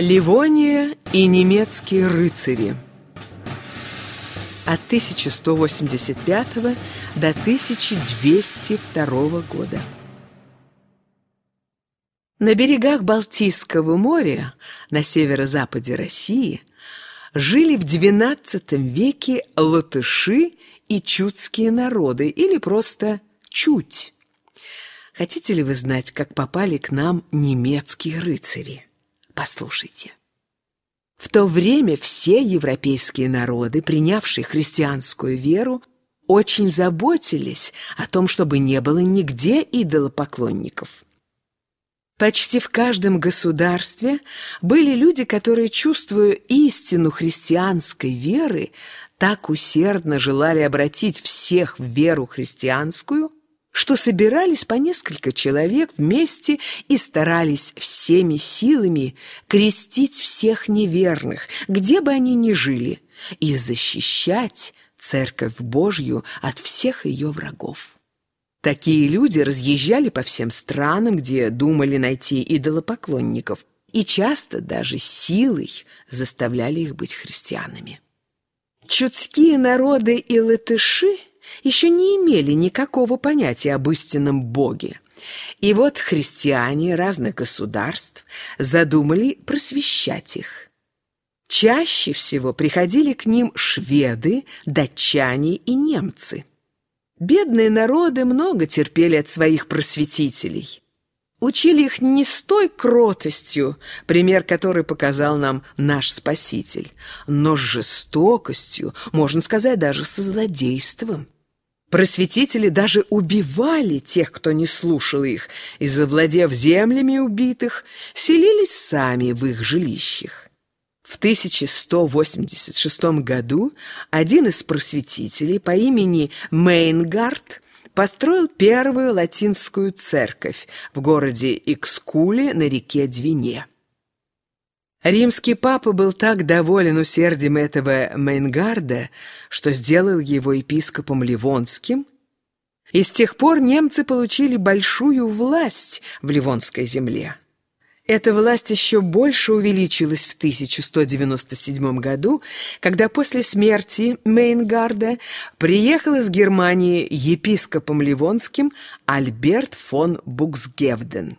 Ливония и немецкие рыцари от 1185 до 1202 года. На берегах Балтийского моря, на северо-западе России, жили в XII веке латыши и чудские народы, или просто чуть. Хотите ли вы знать, как попали к нам немецкие рыцари? Послушайте. В то время все европейские народы, принявшие христианскую веру, очень заботились о том, чтобы не было нигде идолопоклонников. Почти в каждом государстве были люди, которые, чувствуя истину христианской веры, так усердно желали обратить всех в веру христианскую, что собирались по несколько человек вместе и старались всеми силами крестить всех неверных, где бы они ни жили, и защищать Церковь Божью от всех ее врагов. Такие люди разъезжали по всем странам, где думали найти идолопоклонников, и часто даже силой заставляли их быть христианами. Чудские народы и латыши – еще не имели никакого понятия об истинном Боге. И вот христиане разных государств задумали просвещать их. Чаще всего приходили к ним шведы, датчане и немцы. Бедные народы много терпели от своих просветителей. Учили их не с той кротостью, пример которой показал нам наш Спаситель, но с жестокостью, можно сказать, даже со злодейством. Просветители даже убивали тех, кто не слушал их, и, завладев землями убитых, селились сами в их жилищах. В 1186 году один из просветителей по имени Мейнгард построил первую латинскую церковь в городе Икскуле на реке Двине. Римский папа был так доволен усердием этого Мейнгарда, что сделал его епископом Ливонским, и с тех пор немцы получили большую власть в Ливонской земле. Эта власть еще больше увеличилась в 1197 году, когда после смерти Мейнгарда приехал из Германии епископом Ливонским Альберт фон Буксгевден.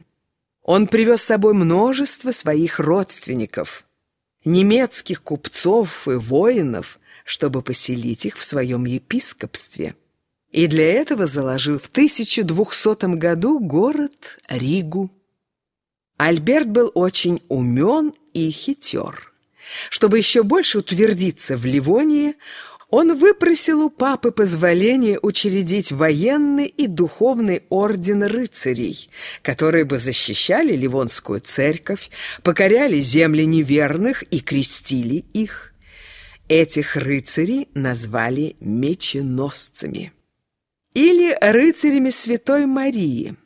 Он привез с собой множество своих родственников, немецких купцов и воинов, чтобы поселить их в своем епископстве. И для этого заложил в 1200 году город Ригу. Альберт был очень умен и хитер. Чтобы еще больше утвердиться в Ливонии, он выпросил у папы позволение учредить военный и духовный орден рыцарей, которые бы защищали Ливонскую церковь, покоряли земли неверных и крестили их. Этих рыцарей назвали меченосцами или рыцарями Святой Марии.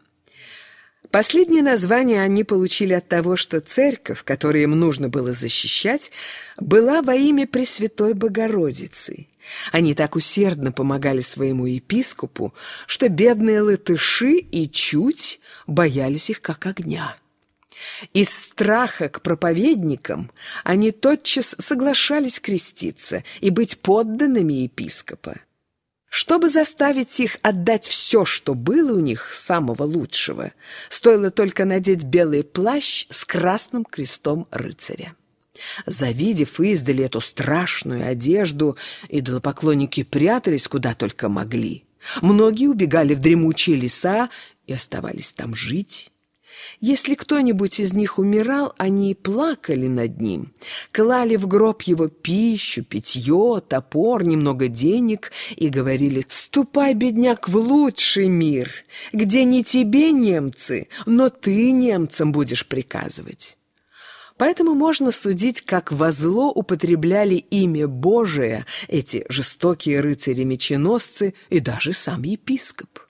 Последнее название они получили от того, что церковь, которую им нужно было защищать, была во имя Пресвятой Богородицы. Они так усердно помогали своему епископу, что бедные латыши и чуть боялись их как огня. Из страха к проповедникам они тотчас соглашались креститься и быть подданными епископа. Чтобы заставить их отдать все, что было у них самого лучшего, стоило только надеть белый плащ с красным крестом рыцаря. Завидев издали эту страшную одежду, идолопоклонники прятались куда только могли. Многие убегали в дремучие леса и оставались там жить. Если кто-нибудь из них умирал, они плакали над ним, клали в гроб его пищу, питье, топор, немного денег и говорили «Ступай, бедняк, в лучший мир, где не тебе немцы, но ты немцам будешь приказывать». Поэтому можно судить, как во зло употребляли имя Божие эти жестокие рыцари-меченосцы и даже сам епископ.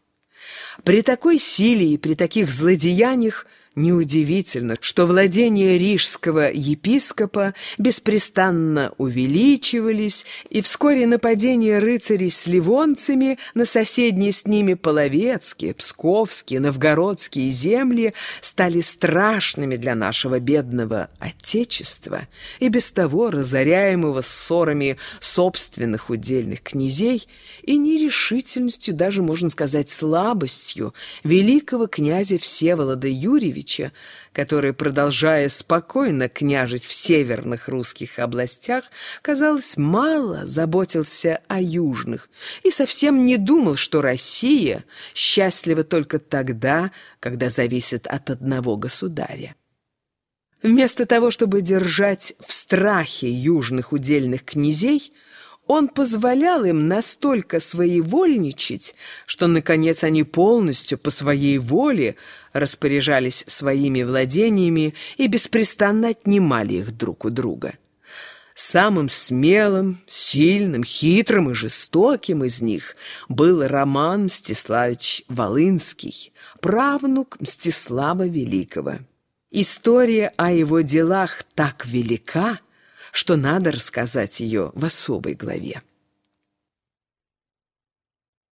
При такой силе и при таких злодеяниях Неудивительно, что владения рижского епископа беспрестанно увеличивались, и вскоре нападения рыцарей с ливонцами на соседние с ними половецкие, псковские, новгородские земли стали страшными для нашего бедного Отечества. И без того разоряемого ссорами собственных удельных князей и нерешительностью, даже, можно сказать, слабостью великого князя Всеволода Юрьевича, Ивановича, который, продолжая спокойно княжить в северных русских областях, казалось, мало заботился о южных и совсем не думал, что Россия счастлива только тогда, когда зависит от одного государя. Вместо того, чтобы держать в страхе южных удельных князей, он позволял им настолько своевольничать, что, наконец, они полностью по своей воле распоряжались своими владениями и беспрестанно отнимали их друг у друга. Самым смелым, сильным, хитрым и жестоким из них был Роман Мстиславич Волынский, правнук Мстислава Великого. История о его делах так велика, что надо рассказать ее в особой главе.